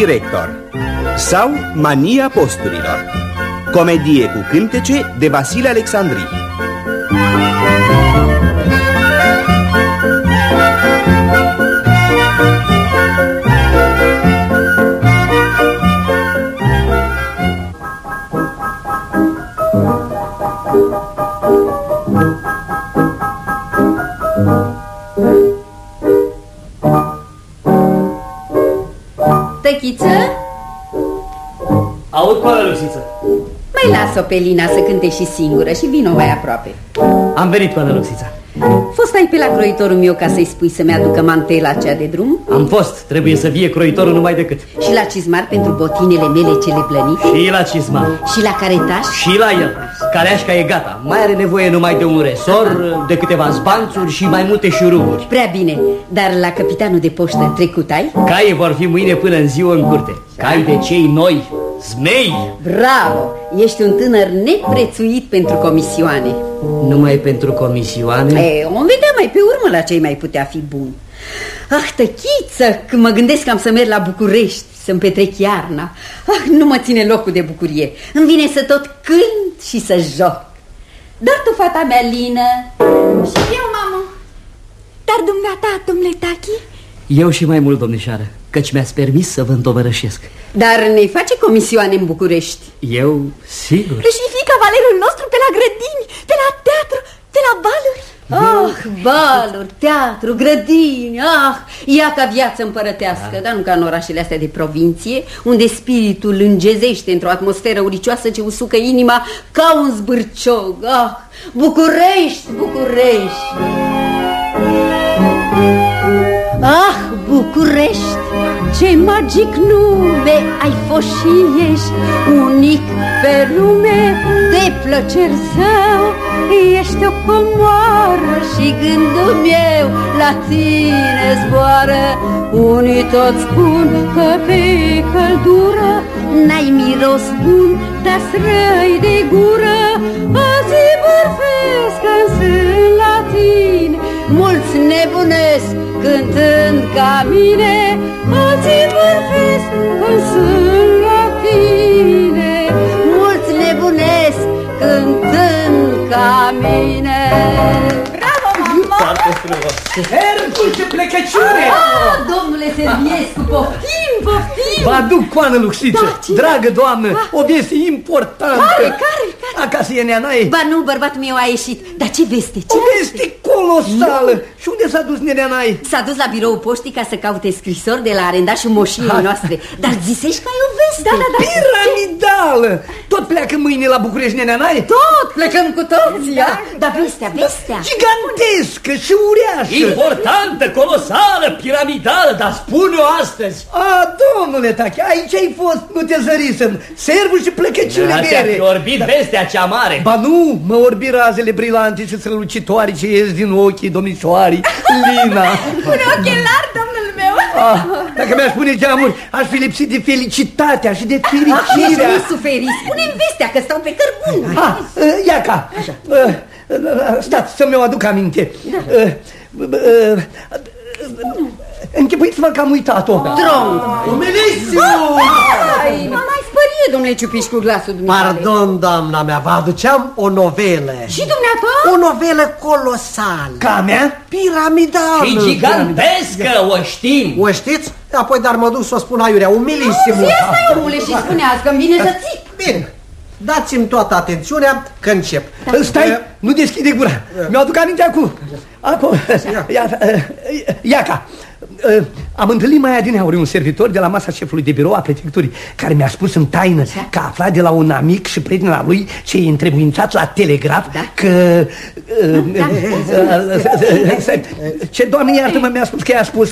Milo Director sau Mania Posturilor. Comedie cu cântece de Vasile Alexandrii pe Lina să cânte și singură și vino mai aproape. Am venit, coala, Luxița. Fost ai pe la croitorul meu ca să-i spui să-mi aducă mantela cea de drum? Am fost, trebuie să fie croitorul numai decât. Și la cizmar pentru botinele mele cele plănite? Și la cizmar. Și la caretaș? Și la el. Careașca e gata. Mai are nevoie numai de un resor, de câteva zbanțuri și mai multe șuruburi. Prea bine, dar la capitanul de poștă trecut ai? Caii vor fi mâine până în ziua în curte. Cai de cei noi, zmei. Bravo! Ești un tânăr neprețuit pentru comisioane. Numai pentru comisioane? E, o vedea mai pe urmă la ce mai putea fi bun. Ah, tăchiță, când mă gândesc că am să merg la București, să-mi petrec iarna. Ah, nu mă ține locul de bucurie. Îmi vine să tot cânt și să joc. Dar tu, fata mea, Lină. Și eu, mamă. Dar dumneata, domnule Tachi? Eu și mai mult, domnișoară, căci mi-ați permis să vă întovărășesc. Dar ne face comisioane în București. Eu, sigur. Și fi cavalerul nostru pe la grădini, pe la teatru, pe la baluri. Ah, baluri, teatru, grădini, ah, ia ca viață împărătească, da. dar nu ca în orașele astea de provincie, unde spiritul îngezește într-o atmosferă uricioasă ce usucă inima ca un zbârciog. Ah, București, București! Ah, București, ce magic nume ai fost și ești unic pe lume de plăceri său. Ești o comoară și gândul meu la tine zboară. Unii tot spun că pe căldură n-ai miros bun, dar străi de gură. Azi bărfesc în la tine, mulți nebunesc cântând ca mine, azi bărfesc când la tine. Mulți nebunesc cântând ca mine. Bravo, mamă! Foarte frumos. Hercul, ce plecăciune! Ah, domnule Serviescu, poftim, poftim! Vă aduc coană luxiță, Da, ce? dragă doamnă, o veste importantă. Care, care, care? Acasă e neanaie. Ba nu, bărbatul meu a ieșit, dar ce veste, ce O veste colosală. Și unde s-a dus neneanaie? S-a dus la birou poștii ca să caute scrisori de la arendașul moșiei noastre Dar zisești că ai o veste Da, da, da. Piramidală! Tot pleacă mâine la București neneanaie? Tot, plecăm cu toții da, Dar vestea, vestea Gigantescă și uriașă. Importantă, colosală, piramidală, dar spune-o astăzi. A, domnule Tachi, aici ai fost, nu te zărisem. Servul și plecăciune Da, mere. Te-a orbit vestea cea mare. Ba nu, mă orbi razele brilante și strălucitoare ce ies din ochii domnișoarii, Lina. Pune ochelari, domnul meu. Ah, dacă mi-aș pune geamuri, aș fi lipsit de felicitatea și de Ah, ești fericirea. nesuferi, spune-mi vestea că stau pe cărbun Ah, uh, Iaca, uh, uh, stați să mi-o aduc aminte. Uh, uh, uh, Închipuiți-vă că am uitat-o. Tronc Umilisimo! Ai, mă mai spărie, domnule Ciupiș, cu glasul dumneavoastră Pardon, doamna mea, vă aduceam o novelă. Și dumneata? O novelă colosală. Ca mea? Piramidală. Și gigantescă, o știm. O știți? Apoi, dar mă duc să o spun aiurea, umilissimo. Ia stai, omule, și spuneați că-mi vine să țic Bine, dați-mi toată atențiunea că încep. Stai, nu deschide gura. Mi-o aduc aminte acum. Acum, ia, uh, Iaca, uh, am întâlnit mai adineauri un servitor de la masa șefului de birou a prefecturii care mi-a spus în taină că a aflat de la un amic și prieten al lui ce e întrebuințat la telegraf că... uh, uh, Ce, doamne, iartă-mă, mi-a spus că i-a spus...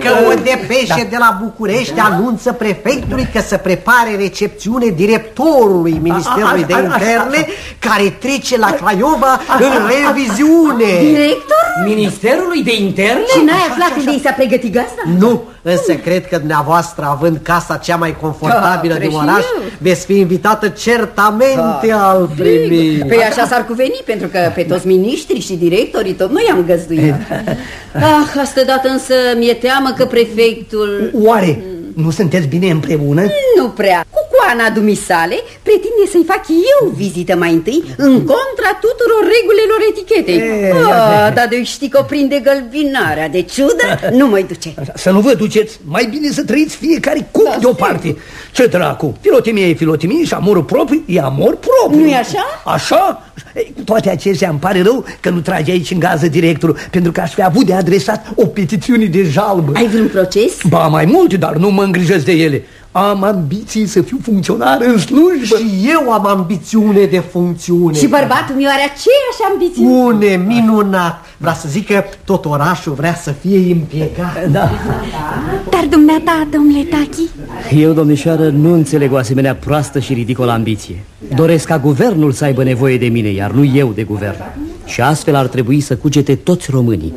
Că o depeșe de la București anunță prefectului că să prepare recepțiune directorului Ministerului de A, a, a, a, Interne care trece la Craiova în reviziune. Director? Ministerului de interne? Și n-ai aflat unde i s-a pregătit gazda? Nu, însă cred că dumneavoastră, având casa cea mai confortabilă Da, din și oraș, eu. veți fi invitată certamente Da. al primi. Păi așa s-ar cuveni, pentru că pe toți miniștrii și directorii tot noi am găzduit. Ah, asta dată însă mi-e teamă că prefectul... Oare nu sunteți bine împreună? Nu prea. Cu coana dumisale pretinde să-i fac eu vizită mai întâi în contra tuturor regulilor etichetei. E, Ah, dar de știi că o prinde gălbinarea de ciudă, nu mai duce. Să nu vă duceți, mai bine să trăiți fiecare cum Da, deoparte. Ce dracu, filotimie e filotimie și amorul propriu e amor propriu. Nu-i așa? Așa? Ei, cu toate acestea îmi pare rău că nu trage aici în gază directorul, pentru că aș fi avut de adresat o petițiune de jalbă. Ai vreun proces? Ba mai multe, dar nu mă îngrijesc de ele. Am ambiții să fiu funcționar în slujbă. Și eu am ambițiune de funcțiune. Și bărbatul meu are aceeași ambiție. Une, minunat! Vreau să zic că tot orașul vrea să fie impiegat. Da. Dar dumneata, domnule Tachi, Eu, domnișoară, nu înțeleg o asemenea proastă și ridicolă ambiție. Doresc ca guvernul să aibă nevoie de mine, iar nu eu de guvern. Și astfel ar trebui să cugete toți românii.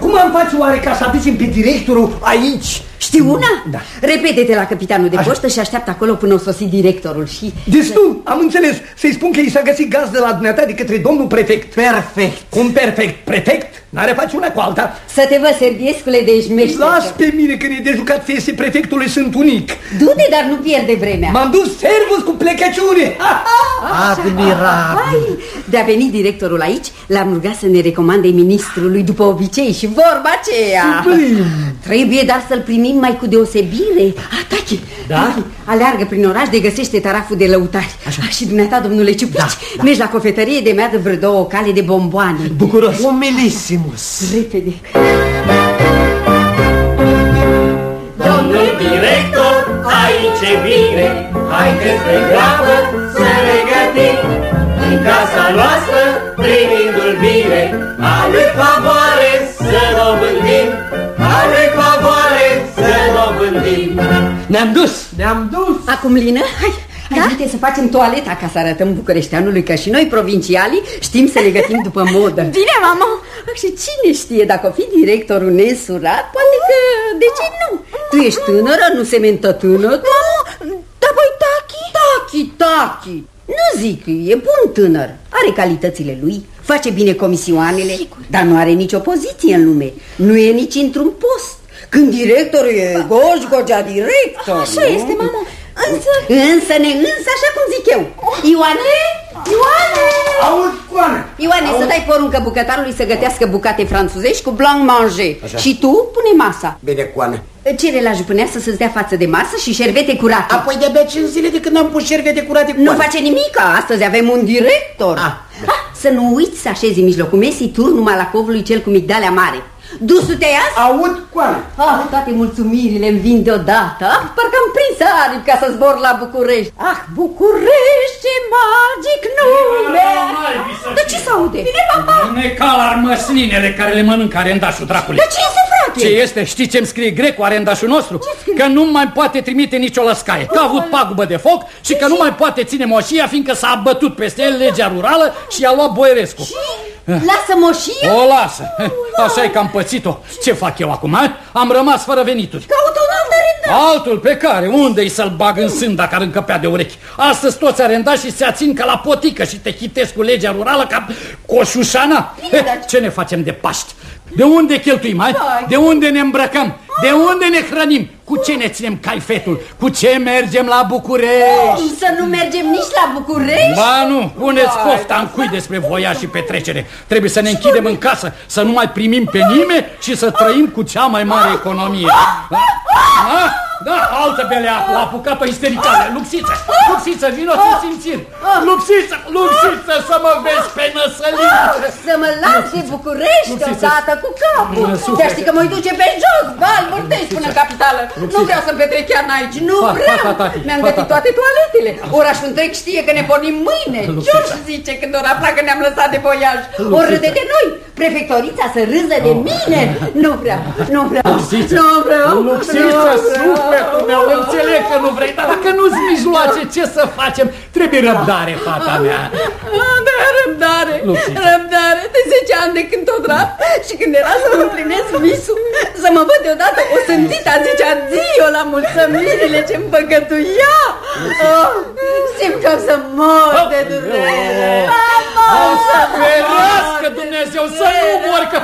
Cum am face oare ca să aducem pe directorul aici? Știi una? Da. Repete-te la capitanul de Așa. poștă și așteaptă acolo până o sosi directorul și... Destul, am înțeles. Să-i spun că i s-a găsit gaz de la dumneata de către domnul prefect. Perfect! Cum perfect? Prefect? N-are face una cu alta. Să te văd, Serbiescule, de ești meșter. Las pe mine că e de jucat fiese prefectului sunt unic. Du-te, dar nu pierde vremea. M-am dus servus cu plecăciune. Ha, ha! Admirabil! Hai, de-a venit directorul aici, l-am rugat să ne recomande ministrului după obicei și vorba aceea. Sublim. Trebuie dar să-l primim mai cu deosebire. Ah, Tachi, Da? Tachi, aleargă prin oraș de găsește taraful de lăutari. Așa. Ah, și dumneata, domnule Ciupici, Da, da. mergi la cofetărie de meadă vreo două cale de bomboane. Bucuros. Umilissimus! Repede. Domnul director, aici e bine, haideți de grabă să ne gătim în casa noastră, primindu-l bine, a lui favoare să dobândim, Ne-am dus! Ne-am dus! Acum, Lină, hai, hai da? uite să facem toaleta ca să arătăm bucureșteanului că și noi, provincialii, știm să ne gătim după modă. bine, mama Ah, Și cine știe, dacă o fi directorul nesurat, poate că, de ce nu? Tu ești tânără, nu se mentă tânăr? Mama, dar voi Tachi? Tachi, tachi! Nu zic, e bun tânăr, are calitățile lui, face bine comisioanele, dar nu are nicio poziție în lume, nu e nici într-un post. Când directorul e goșgogea director, Așa nu? este, mama, însă... Însă ne însă, așa cum zic eu. Ioane? Ioane? Aud, coană. Ioane, să dai poruncă bucătarului să gătească bucate franțuzești cu blanc manger. Și tu pune masa. Bine, coană. Cere la jupâneasă să-ți dea față de masă și șervete curate. Apoi de-abia 5 zile de când am pus șervete curate cu Nu coană. face nimic, astăzi avem un director. Ah, Ah, să nu uiți să așezi în mijlocul mesei turnul malacovului cel cu migdalea mare. Dusu-te azi? Aud, coană. Ah, toate mulțumirile îmi vin deodată. Ah, parcă am prins aripi ca să zbor la București. Ah, București, ce magic nume! De ce s-aude? Bine, mama! Ne cal armăslinele care le mănâncă arendașul dracului. De ce este, frate? Ce este? Știți ce-mi scrie grecul arendașul nostru? Că nu mai poate trimite nicio lăscaie, că a avut pagubă de foc și că nu mai poate ține moșia fiindcă s-a abătut peste el legea rurală și i-a luat Boierescu. Lasă moșia? O lasă. Așa e că am pățit-o. Ce fac eu acum? a? Am rămas fără venituri. Caută un alt arendat. Altul pe care? Unde-i să-l bag în sân dacă ar încăpea de urechi? Astăzi toți arendașii se ațin ca la potică și te chitesc cu legea rurală ca coșușana. Bine, dar- Ce ne facem de Paști? De unde cheltuim, mai? De unde ne îmbrăcăm? De unde ne hrănim? Cu ce ne ținem caifetul? Cu ce mergem la București? Cum să nu mergem nici la București? Ba nu, puneți cofta în cui despre voia și petrecere. Trebuie să ne închidem în casă, să nu mai primim pe nimeni și să trăim cu cea mai mare economie. Da? Da? Da, altă beleacu, a apucat-o istericală. Luxiță, Luxiță, vino să simțiri. Luxiță, Luxiță, să mă vezi pe năsălință. Să mă las de București Luxiță. odată cu capul. Mă suflet. Chiar știi că mă duce pe jos, bal, bărtești până în capitală. Nu vreau să-mi petrec chiar aici, nu Fa- vreau. fa- tati, Mi-am fa- gătit tati. toate toaletele. Orașul întreg știe că ne pornim mâine. Ce-o zice când ora afla că ne-am lăsat de voiaj? O râde de noi. Prefectorița să râză de mine. Nu vreau, nu vreau, Luxiță, nu vreau. Luxiță, nu vreau. sufletul meu, înțeleg că nu vrei, dar dacă nu-ți mijloace, ce să facem? Trebuie răbdare, fata mea. De răbdare, Luxița. răbdare de 10 ani de când tot rap și când era să mă împlinesc visul, să mă văd deodată o sântită zicea Dio la mulțămirile ce-mi păcătuia. Oh, simt că o să mor de durere. Au să ferească Dumnezeu să nu mor, că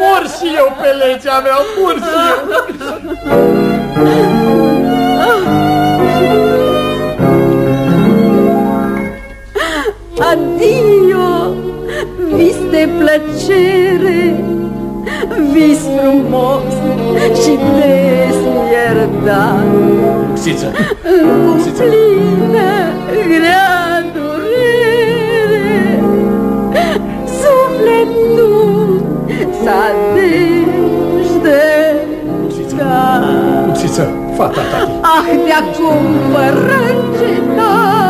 mor și eu pe legea mea, mor și eu. Adio, vis de plăcere, vis frumos și desierdat. Luxiță, Cu plină grea durere, sufletul s-a deșteptat. Luxiță, fata ta. Ah, de acum fără încetare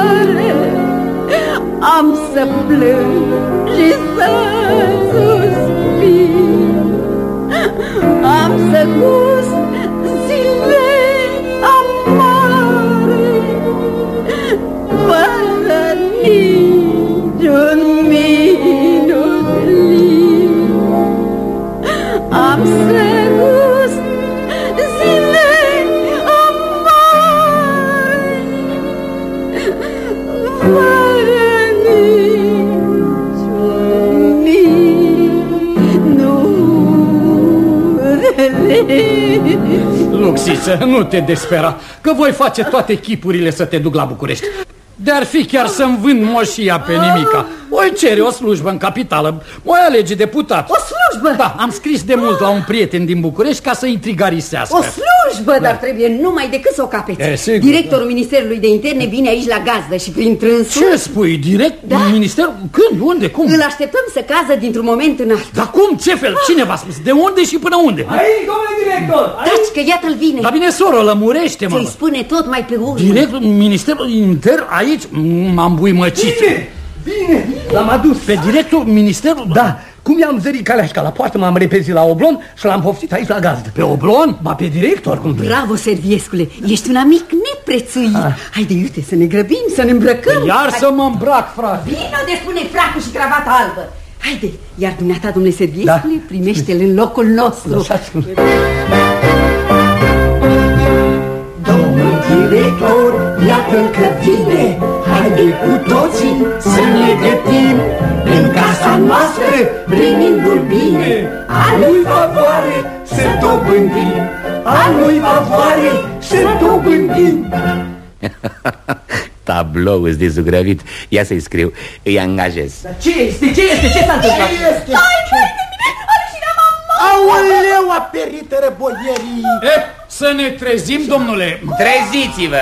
Am să plâng și să suspin Am să gust minut Luxiță, nu te despera, că voi face toate chipurile să te duc la București. De-ar fi chiar să-mi vând moșia pe nimica. Voi cere o slujbă în capitală, voi alege deputat. O slujbă? Da, am scris de mult la un prieten din București ca să intrigarisească. O slujbă, dar trebuie numai decât să o capeți. E, sigur, Directorul Ministerului de Interne vine aici la gazdă și prin trânsul Ce spui, direct? Da. Ministerul? Când? Unde? Cum? îl așteptăm să cază dintr-un moment în altul. Dar cum? Ce fel? Cine v-a spus? De unde și până unde? Aici, domnule director! Taci că iată-l vine. Dar bine, soră, lămurește-mă. Ți-i spune tot mai pe urmă. Direct Ministerul Intern aici? M-am buimăcit. Bine, bine, l-am adus. Pe directul Ministerul? Da, cum i-am zărit caleașca la poartă, m-am repezit la oblon și l-am poftit aici la gazdă. Pe oblon? Ba, pe director, cum trebuie. Bravo, Serviescule, ești un amic neprețuit. Ah. Haide, iute, să ne grăbim, să ne îmbrăcăm. Iar să mă îmbrac, frate. Vino de spune fracul și cravata albă. Haide, iar dumneata, domnule Serviescule, Da. primește-l în locul nostru. Lăsați-mă. Domnul director, iată că vine. Haide cu toții să ne gătim. În casa noastră, primindu-l bine A lui favoare să dobândim. A lui favoare să dobândim. Tablou îți dezugrăvit Ia să-i scriu, îi angajez. Ce este? Ce este? Ce s-a întâmplat? Aoleu, aperită răbolierii! E, să ne trezim, domnule. Treziți-vă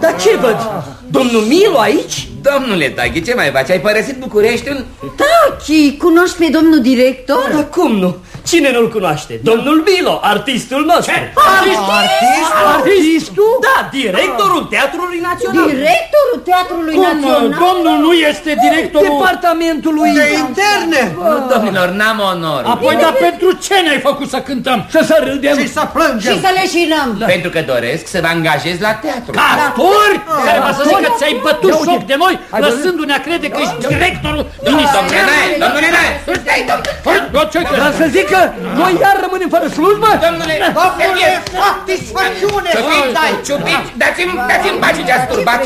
Dar ce văd? Domnul Milo aici? Domnule Taghi, ce mai faci? Ai părăsit Bucureștiul? Tachi, cunoști pe domnul director? Dar cum nu? Cine nu-l cunoaște? Domnul Milo, artistul nostru. Artist? Artistul? Da, directorul Teatrului Național. Directorul Teatrului Cum, Național? domnul nu este directorul... Departamentului De interne! Nu, domnilor, n-am onor Apoi, dar pentru ce ne-ai făcut să cântăm? Să să râdem Și să plângem! Și să leșinăm. Pentru că doresc să vă angajez la teatru Castori? Care va să zică că ți-ai bătut Ia uite. joc de noi, Hai, lăsându-ne a crede că ești directorul Domnule ministerului. Nae, domnule Nae Stai, domnule Păi, dar ce crezi? Dar să zic că noi iar rămânem fără slujbă? Domnule, Domnule, satisfacțiune! Ciupici, Dai! ciupici, dați-mi dați-mi pace ce-ați turbat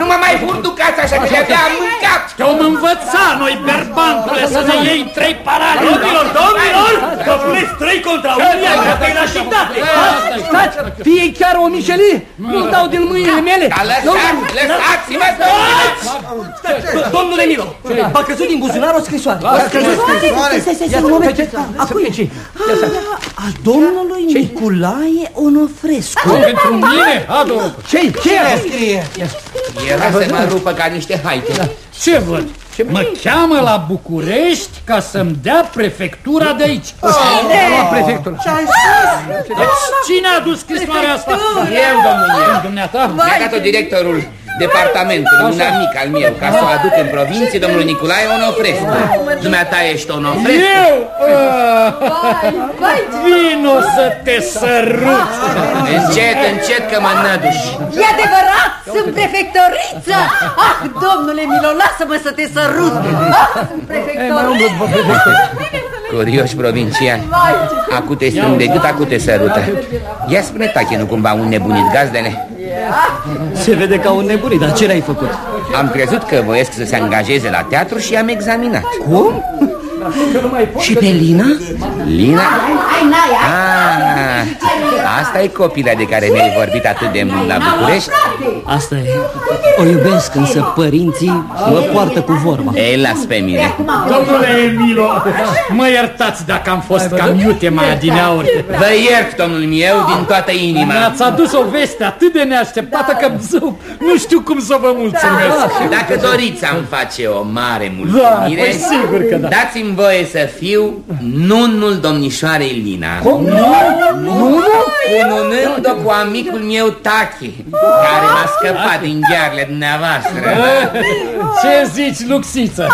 Nu mă mai furtu casa așa că de-abia am mâncat Te-om învăța noi, berbantule, să ne iei trei parale. Domnilor, domnilor, vă puneți trei contra unia, că pe nașitate. Stați, fie chiar o mișelie? Nu dau din mâinile mele Dar lăsați, lăsați-mă să Domnule Milo, v-a căzut din buzunar o scrisoare. Scrisoare! Stai, stai, stai, un moment Acum e ce? Ia să- A domnului Nicolae Onofrescu. Pentru mine? Adu. Ce-i? Ce Cine e? scrie? Era să mă rupă ca niște haite Ce văd? Mă cheamă la București ca să-mi dea prefectura de aici. La prefectul Deci cine a adus scrisoarea asta? Eu, domnule Dumneata? Mi-a dat-o directorul departamentul, un amic al meu, ca să o aduc în provincie, domnul Nicolae Onofrescu. Dumneata ești Onofrescu? Eu? Vino să te sărut! Încet, încet că mă năduși. E adevărat, sunt prefectoriță! Ah, domnule Milo, lasă-mă să te sărut! Ah, sunt prefectoriță! Curioși provinciani. Acu te strâng de gât, acu te sărută. Ia spune, tache, nu cumva un nebunit gazdele? Se vede ca un nebunit, dar ce l-ai făcut? Am crezut că voiesc să se angajeze la teatru și am examinat. Cum? Și pe Lina? Lina? Ah, asta e copila de care mi-ai vorbit atât de mult la București? Asta e. O iubesc, însă părinții mă poartă cu vorba. Ei, las pe mine. Domnule Emilo, mă iertați dacă am fost cam iute mai adineauri. Vă iert, domnul meu, din toată inima. Mi-ați adus o veste atât de neașteptată că zău, nu știu cum să vă mulțumesc. Dacă doriți, am face o mare mulțumire. Da, păi sigur că da. Dați-mi voie să fiu nunul domnișoarei Lina. Cum? Nu? Cununând-o cu amicul meu Tachi, care m-a scăpat din ghearele dumneavoastră. Ce zici, Luxiță?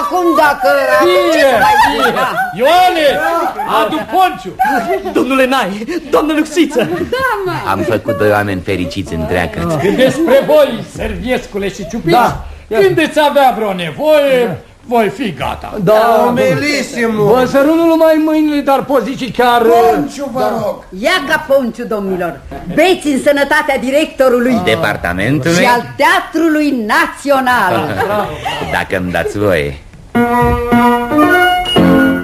Acum dacă... Fie, fie. Ioane, adu ponciu. Domnule Nai, doamnă Luxiță. Am făcut doi oameni fericiți întreagă. Despre voi, Serviescule și Ciupici, Da. când veți avea vreo nevoie, voi fi gata. Da, Omelisimul. Vă sărut nu numai mâinile, dar poziții chiar... Ponciu, vă rog. Ia ca ponciu, domnilor! Beți în sănătatea directorului Departamentului, și al Teatrului Național! dacă îmi dați voie.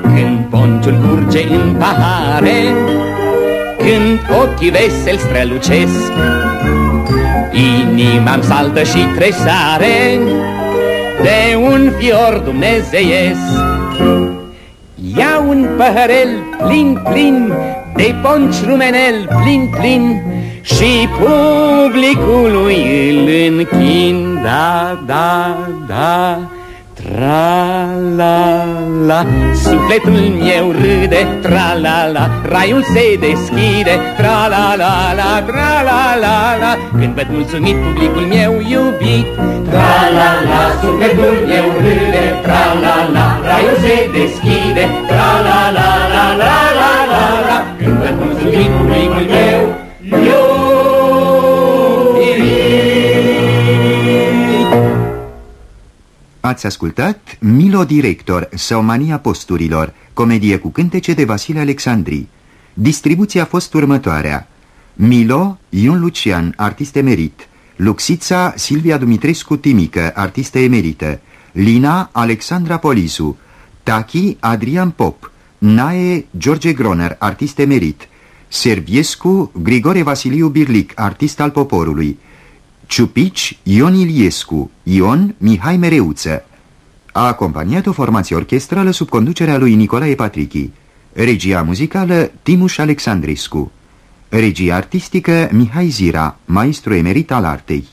Când ponciul curge în pahare, când ochii veseli strălucesc, inima-mi saltă și tresare de un fior dumnezeiesc. Ia un păhărel plin, plin, de ponci rumenel plin, plin, și publicului îl închin, da, da, da, Tra-la-la, sufletul meu râde, tra-la-la, raiul se deschide, tra-la-la-la, tra-la-la-la, când văd mulțumit publicul meu iubit. Tra-la-la, sufletul meu râde, tra-la-la, raiul se deschide, tra-la-la-la-la-la-la-la, când Ați ascultat Milo Director sau Mania Posturilor, comedie cu cântece de Vasile Alexandri. Distribuția a fost următoarea. Milo, Ion Lucian, artist emerit. Luxița, Silvia Dumitrescu Timică, artistă emerită. Lina, Alexandra Polisu. Tachi, Adrian Pop. Nae, George Groner, artist emerit. Serviescu, Grigore Vasiliu Birlic, artist al poporului. Ciupici, Ion Iliescu, Ion Mihai Mereuță. A acompaniat o formație orchestrală sub conducerea lui Nicolae Patrichi. Regia muzicală Timuș Alexandrescu. Regia artistică Mihai Zira, maestru emerit al artei.